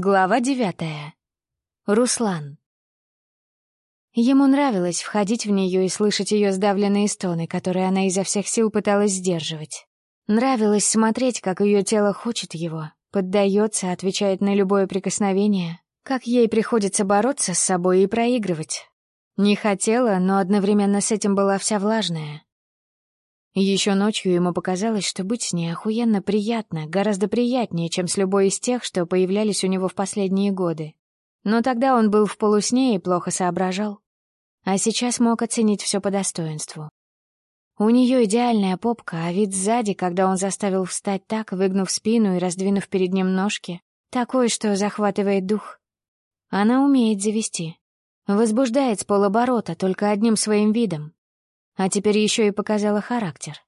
Глава девятая. Руслан. Ему нравилось входить в нее и слышать ее сдавленные стоны, которые она изо всех сил пыталась сдерживать. Нравилось смотреть, как ее тело хочет его, поддается, отвечает на любое прикосновение, как ей приходится бороться с собой и проигрывать. Не хотела, но одновременно с этим была вся влажная. Еще ночью ему показалось, что быть с ней охуенно приятно, гораздо приятнее, чем с любой из тех, что появлялись у него в последние годы. Но тогда он был в полусне и плохо соображал. А сейчас мог оценить все по достоинству. У нее идеальная попка, а вид сзади, когда он заставил встать так, выгнув спину и раздвинув перед ним ножки, такой, что захватывает дух. Она умеет завести. Возбуждает с полоборота только одним своим видом, а теперь еще и показала характер.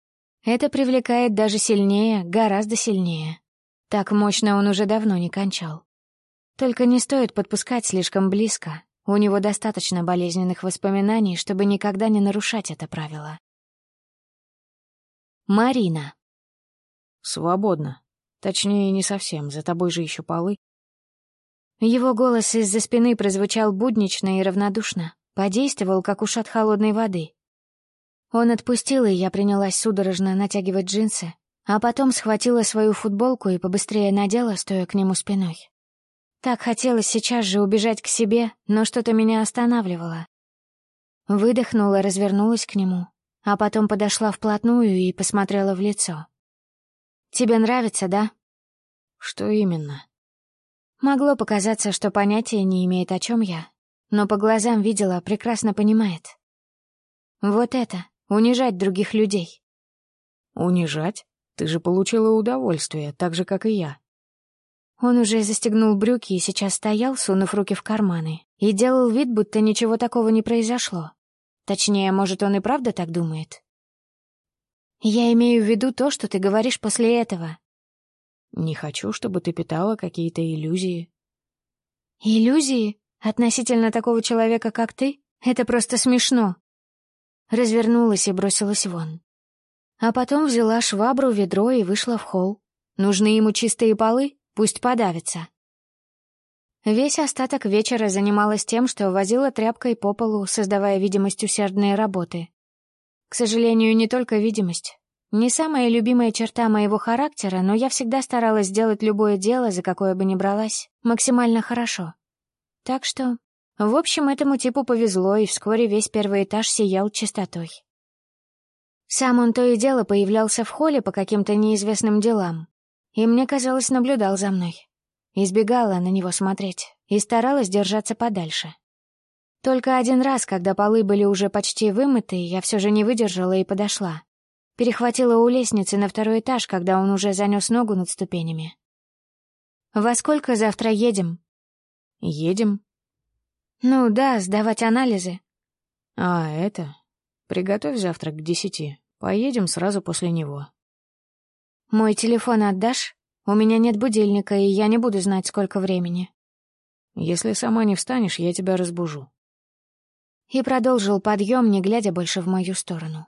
Это привлекает даже сильнее, гораздо сильнее. Так мощно он уже давно не кончал. Только не стоит подпускать слишком близко. У него достаточно болезненных воспоминаний, чтобы никогда не нарушать это правило. Марина. «Свободно. Точнее, не совсем, за тобой же еще полы». Его голос из-за спины прозвучал буднично и равнодушно, подействовал, как ушат холодной воды. Он отпустил, и я принялась судорожно натягивать джинсы, а потом схватила свою футболку и побыстрее надела, стоя к нему спиной. Так хотелось сейчас же убежать к себе, но что-то меня останавливало. Выдохнула, развернулась к нему, а потом подошла вплотную и посмотрела в лицо. «Тебе нравится, да?» «Что именно?» Могло показаться, что понятия не имеет, о чем я, но по глазам видела, прекрасно понимает. Вот это, Унижать других людей. Унижать? Ты же получила удовольствие, так же, как и я. Он уже застегнул брюки и сейчас стоял, сунув руки в карманы, и делал вид, будто ничего такого не произошло. Точнее, может, он и правда так думает? Я имею в виду то, что ты говоришь после этого. Не хочу, чтобы ты питала какие-то иллюзии. Иллюзии? Относительно такого человека, как ты? Это просто смешно развернулась и бросилась вон. А потом взяла швабру, ведро и вышла в холл. Нужны ему чистые полы, пусть подавится. Весь остаток вечера занималась тем, что возила тряпкой по полу, создавая видимость усердной работы. К сожалению, не только видимость. Не самая любимая черта моего характера, но я всегда старалась сделать любое дело, за какое бы ни бралась, максимально хорошо. Так что в общем, этому типу повезло, и вскоре весь первый этаж сиял чистотой. Сам он то и дело появлялся в холле по каким-то неизвестным делам, и мне казалось, наблюдал за мной. Избегала на него смотреть и старалась держаться подальше. Только один раз, когда полы были уже почти вымыты, я все же не выдержала и подошла. Перехватила у лестницы на второй этаж, когда он уже занес ногу над ступенями. «Во сколько завтра едем?» «Едем», «Ну да, сдавать анализы». «А, это? Приготовь завтрак к десяти. Поедем сразу после него». «Мой телефон отдашь? У меня нет будильника, и я не буду знать, сколько времени». «Если сама не встанешь, я тебя разбужу». И продолжил подъем, не глядя больше в мою сторону.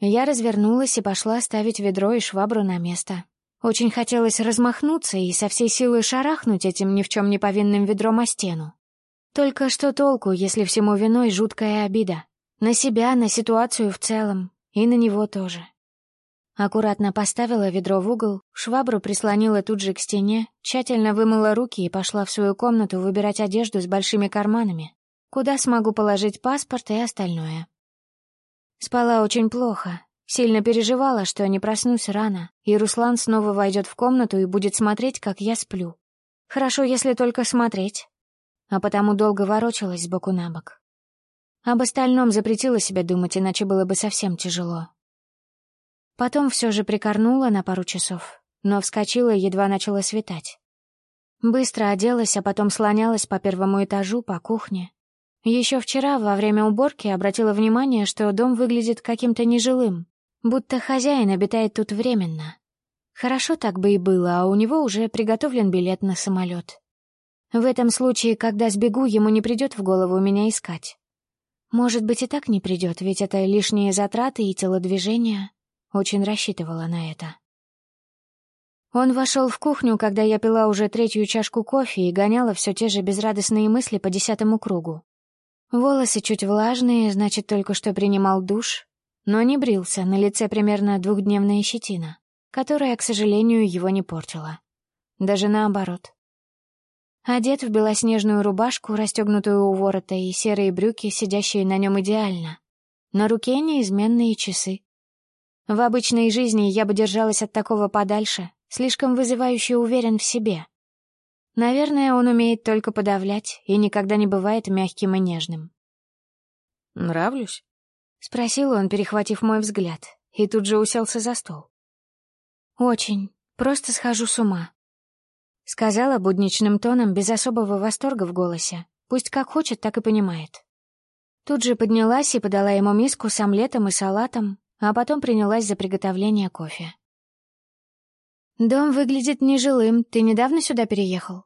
Я развернулась и пошла ставить ведро и швабру на место. Очень хотелось размахнуться и со всей силы шарахнуть этим ни в чем не повинным ведром о стену. Только что толку, если всему виной жуткая обида? На себя, на ситуацию в целом, и на него тоже. Аккуратно поставила ведро в угол, швабру прислонила тут же к стене, тщательно вымыла руки и пошла в свою комнату выбирать одежду с большими карманами, куда смогу положить паспорт и остальное. Спала очень плохо, сильно переживала, что не проснусь рано, и Руслан снова войдет в комнату и будет смотреть, как я сплю. Хорошо, если только смотреть а потому долго ворочалась сбоку на бок. Об остальном запретила себе думать, иначе было бы совсем тяжело. Потом все же прикорнула на пару часов, но вскочила едва начала светать. Быстро оделась, а потом слонялась по первому этажу, по кухне. Еще вчера, во время уборки, обратила внимание, что дом выглядит каким-то нежилым, будто хозяин обитает тут временно. Хорошо так бы и было, а у него уже приготовлен билет на самолет. В этом случае, когда сбегу, ему не придет в голову меня искать. Может быть, и так не придет, ведь это лишние затраты и телодвижения. Очень рассчитывала на это. Он вошел в кухню, когда я пила уже третью чашку кофе и гоняла все те же безрадостные мысли по десятому кругу. Волосы чуть влажные, значит, только что принимал душ, но не брился, на лице примерно двухдневная щетина, которая, к сожалению, его не портила. Даже наоборот. Одет в белоснежную рубашку, расстегнутую у ворота, и серые брюки, сидящие на нем идеально. На руке неизменные часы. В обычной жизни я бы держалась от такого подальше, слишком вызывающе уверен в себе. Наверное, он умеет только подавлять и никогда не бывает мягким и нежным. «Нравлюсь?» — спросил он, перехватив мой взгляд, и тут же уселся за стол. «Очень. Просто схожу с ума», — сказала будничным тоном, без особого восторга в голосе. Пусть как хочет, так и понимает. Тут же поднялась и подала ему миску с омлетом и салатом, а потом принялась за приготовление кофе. «Дом выглядит нежилым. Ты недавно сюда переехал?»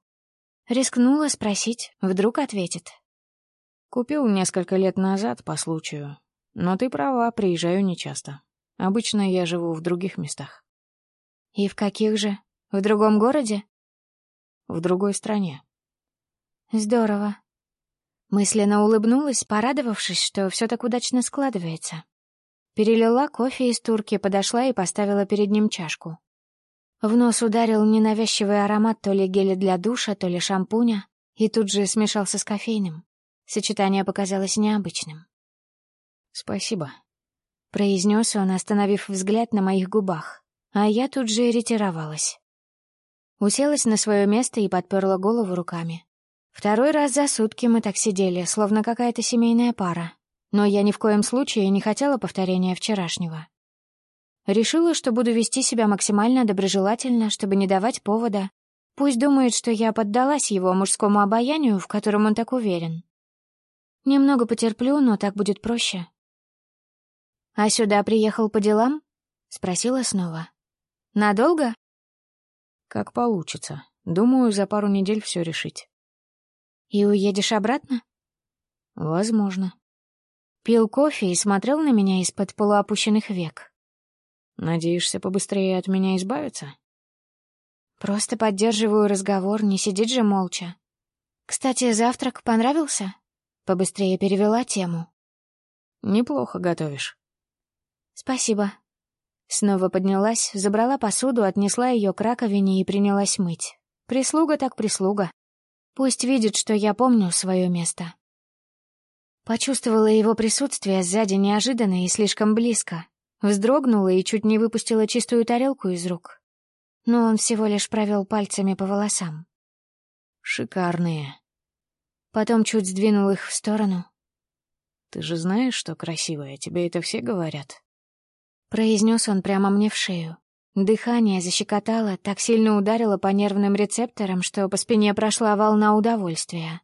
Рискнула спросить, вдруг ответит. «Купил несколько лет назад по случаю. Но ты права, приезжаю нечасто. Обычно я живу в других местах». «И в каких же? В другом городе?» «В другой стране». «Здорово». Мысленно улыбнулась, порадовавшись, что все так удачно складывается. Перелила кофе из турки, подошла и поставила перед ним чашку. В нос ударил ненавязчивый аромат то ли геля для душа, то ли шампуня, и тут же смешался с кофейным. Сочетание показалось необычным. «Спасибо», — произнес он, остановив взгляд на моих губах, а я тут же ретировалась. Уселась на свое место и подперла голову руками. Второй раз за сутки мы так сидели, словно какая-то семейная пара, но я ни в коем случае не хотела повторения вчерашнего. Решила, что буду вести себя максимально доброжелательно, чтобы не давать повода. Пусть думает, что я поддалась его мужскому обаянию, в котором он так уверен. Немного потерплю, но так будет проще. «А сюда приехал по делам?» — спросила снова. «Надолго?» «Как получится. Думаю, за пару недель все решить». «И уедешь обратно?» «Возможно». Пил кофе и смотрел на меня из-под полуопущенных век. Надеешься побыстрее от меня избавиться? Просто поддерживаю разговор, не сидеть же молча. Кстати, завтрак понравился? Побыстрее перевела тему. Неплохо готовишь. Спасибо. Снова поднялась, забрала посуду, отнесла ее к раковине и принялась мыть. Прислуга так прислуга. Пусть видит, что я помню свое место. Почувствовала его присутствие сзади неожиданно и слишком близко, Вздрогнула и чуть не выпустила чистую тарелку из рук. Но он всего лишь провел пальцами по волосам. «Шикарные». Потом чуть сдвинул их в сторону. «Ты же знаешь, что красивая, тебе это все говорят?» Произнес он прямо мне в шею. Дыхание защекотало, так сильно ударило по нервным рецепторам, что по спине прошла волна удовольствия.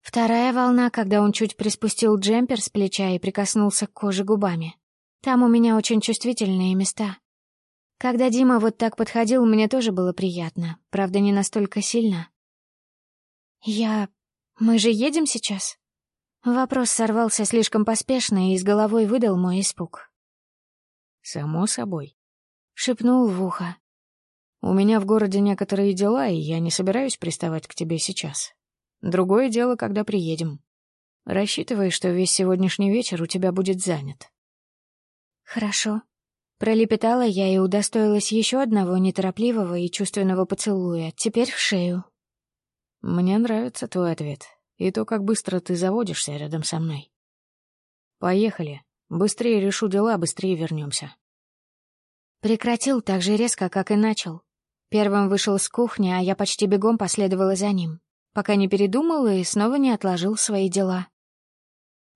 Вторая волна, когда он чуть приспустил джемпер с плеча и прикоснулся к коже губами. Там у меня очень чувствительные места. Когда Дима вот так подходил, мне тоже было приятно, правда, не настолько сильно. «Я... Мы же едем сейчас?» Вопрос сорвался слишком поспешно и из головой выдал мой испуг. «Само собой», — шепнул в ухо. «У меня в городе некоторые дела, и я не собираюсь приставать к тебе сейчас. Другое дело, когда приедем. Рассчитывай, что весь сегодняшний вечер у тебя будет занят. «Хорошо». Пролепетала я и удостоилась еще одного неторопливого и чувственного поцелуя, теперь в шею. «Мне нравится твой ответ и то, как быстро ты заводишься рядом со мной. Поехали. Быстрее решу дела, быстрее вернемся. Прекратил так же резко, как и начал. Первым вышел с кухни, а я почти бегом последовала за ним, пока не передумал и снова не отложил свои дела.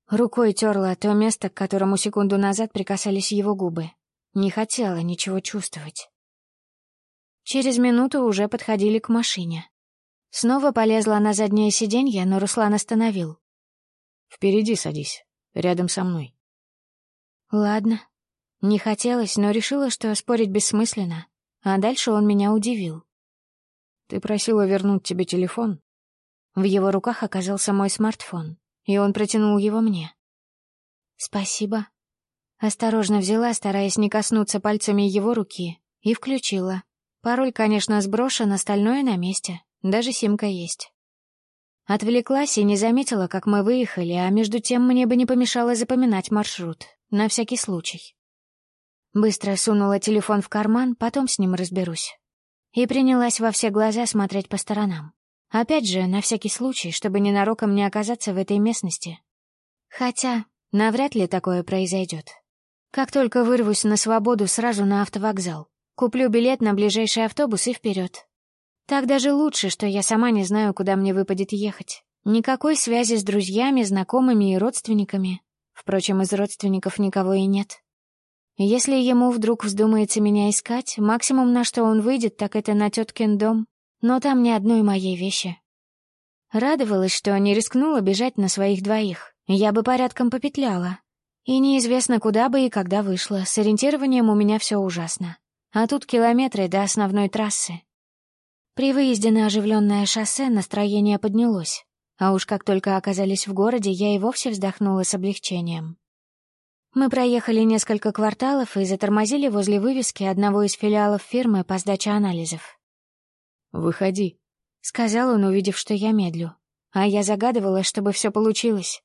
Рукой терла то место, к которому секунду назад прикасались его губы. Не хотела ничего чувствовать. Через минуту уже подходили к машине. Снова полезла на заднее сиденье, но Руслан остановил. «Впереди садись, рядом со мной». «Ладно». Не хотелось, но решила, что спорить бессмысленно. А дальше он меня удивил. «Ты просила вернуть тебе телефон?» В его руках оказался мой смартфон и он протянул его мне. «Спасибо». Осторожно взяла, стараясь не коснуться пальцами его руки, и включила. Пароль, конечно, сброшен, остальное на месте. Даже симка есть. Отвлеклась и не заметила, как мы выехали, а между тем мне бы не помешало запоминать маршрут. На всякий случай. Быстро сунула телефон в карман, потом с ним разберусь. И принялась во все глаза смотреть по сторонам. Опять же, на всякий случай, чтобы ненароком не оказаться в этой местности. Хотя, навряд ли такое произойдет. Как только вырвусь на свободу, сразу на автовокзал. Куплю билет на ближайший автобус и вперед. Так даже лучше, что я сама не знаю, куда мне выпадет ехать. Никакой связи с друзьями, знакомыми и родственниками. Впрочем, из родственников никого и нет. Если ему вдруг вздумается меня искать, максимум, на что он выйдет, так это на теткин дом. Но там ни одной моей вещи. Радовалась, что не рискнула бежать на своих двоих. Я бы порядком попетляла. И неизвестно, куда бы и когда вышла. С ориентированием у меня все ужасно. А тут километры до основной трассы. При выезде на оживленное шоссе настроение поднялось, а уж как только оказались в городе, я и вовсе вздохнула с облегчением. Мы проехали несколько кварталов и затормозили возле вывески одного из филиалов фирмы по сдаче анализов. «Выходи», — сказал он, увидев, что я медлю. А я загадывала, чтобы все получилось.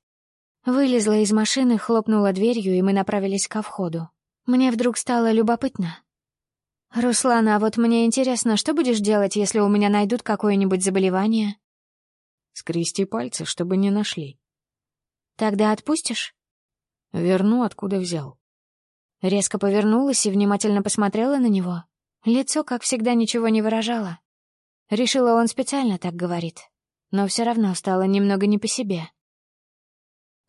Вылезла из машины, хлопнула дверью, и мы направились ко входу. Мне вдруг стало любопытно, «Руслана, а вот мне интересно, что будешь делать, если у меня найдут какое-нибудь заболевание?» «Скрести пальцы, чтобы не нашли». «Тогда отпустишь?» «Верну, откуда взял». Резко повернулась и внимательно посмотрела на него. Лицо, как всегда, ничего не выражало. Решила, он специально так говорит. Но все равно стало немного не по себе.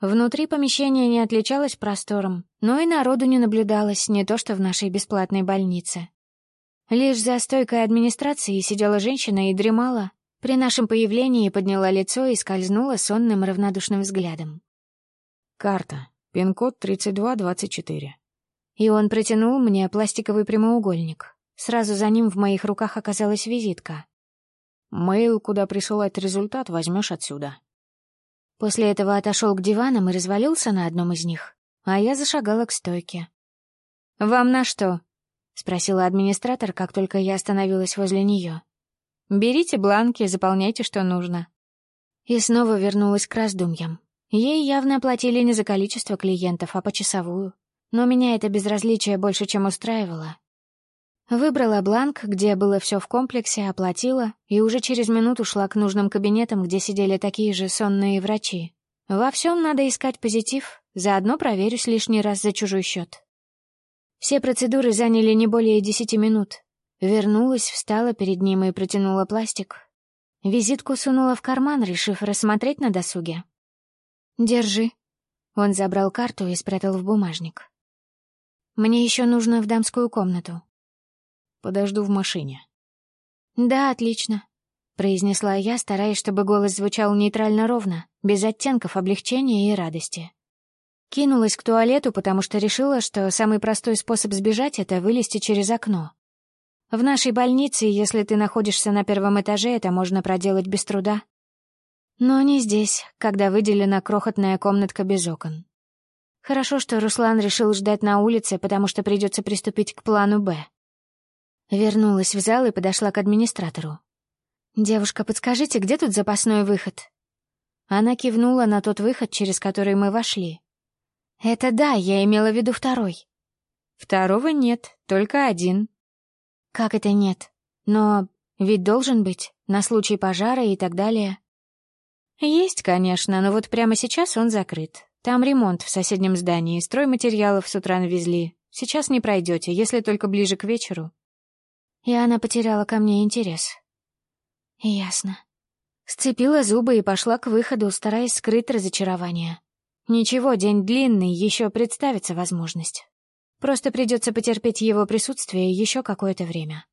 Внутри помещение не отличалось простором, но и народу не наблюдалось, не то что в нашей бесплатной больнице. Лишь за стойкой администрации сидела женщина и дремала. При нашем появлении подняла лицо и скользнула сонным равнодушным взглядом. «Карта. Пин-код 3224». И он протянул мне пластиковый прямоугольник. Сразу за ним в моих руках оказалась визитка. «Мейл, куда присылать результат, возьмешь отсюда». После этого отошел к диванам и развалился на одном из них, а я зашагала к стойке. «Вам на что?» — спросила администратор, как только я остановилась возле нее. «Берите бланки, заполняйте, что нужно». И снова вернулась к раздумьям. Ей явно оплатили не за количество клиентов, а по часовую. Но меня это безразличие больше чем устраивало. Выбрала бланк, где было все в комплексе, оплатила, и уже через минуту шла к нужным кабинетам, где сидели такие же сонные врачи. Во всем надо искать позитив, заодно проверюсь лишний раз за чужой счет. Все процедуры заняли не более десяти минут. Вернулась, встала перед ним и протянула пластик. Визитку сунула в карман, решив рассмотреть на досуге. «Держи». Он забрал карту и спрятал в бумажник. «Мне еще нужно в дамскую комнату». «Подожду в машине». «Да, отлично», — произнесла я, стараясь, чтобы голос звучал нейтрально ровно, без оттенков облегчения и радости. Кинулась к туалету, потому что решила, что самый простой способ сбежать — это вылезти через окно. В нашей больнице, если ты находишься на первом этаже, это можно проделать без труда. Но не здесь, когда выделена крохотная комнатка без окон. Хорошо, что Руслан решил ждать на улице, потому что придется приступить к плану «Б». Вернулась в зал и подошла к администратору. «Девушка, подскажите, где тут запасной выход?» Она кивнула на тот выход, через который мы вошли. «Это да, я имела в виду второй». «Второго нет, только один». «Как это нет? Но ведь должен быть, на случай пожара и так далее». «Есть, конечно, но вот прямо сейчас он закрыт. Там ремонт в соседнем здании, стройматериалов с утра навезли. Сейчас не пройдете, если только ближе к вечеру». И она потеряла ко мне интерес. «Ясно». Сцепила зубы и пошла к выходу, стараясь скрыть разочарование. Ничего, день длинный, еще представится возможность. Просто придется потерпеть его присутствие еще какое-то время.